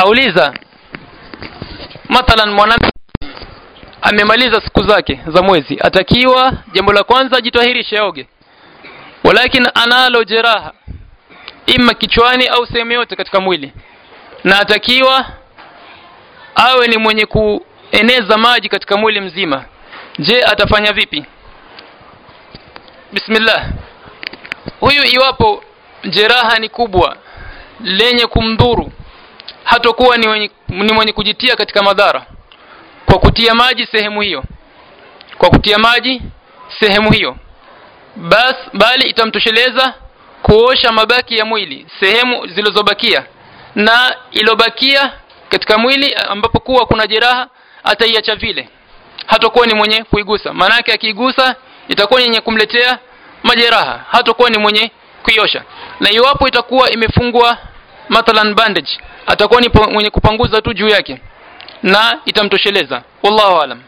auliza mathalan mwanamke amemaliza siku zake za mwezi. Atakiwa jambo la kwanza ajitahirishe oge. Walakin analo jeraha ima kichwani au sehemu yote katika mwili. Na atakiwa awe ni mwenye kueneza maji katika mwili mzima. Je atafanya vipi? Bismillah. Huyu iwapo jeraha ni kubwa lenye kumdhuru hatakuwa ni mwenye, ni mwenye kujitia katika madhara. Kwa kutia maji sehemu hiyo. Kwa kutia maji sehemu hiyo. Bas bali itamtosheleza kuosha mabaki ya mwili sehemu zilizobakia. Na ilobakia katika mwili ambapo kuwa kuna jeraha ataiacha vile. Hatakuwa ni mwenye kuigusa. Maanake akiigusa itakuwa yenye kumletea majeraha. Hatakuwa ni mwenye kuiosha. Na iwapo itakuwa imefungwa mathalan bandage atakuwa ni mwenye kupanguza tu juu yake na itamtosheleza. Wallahu alam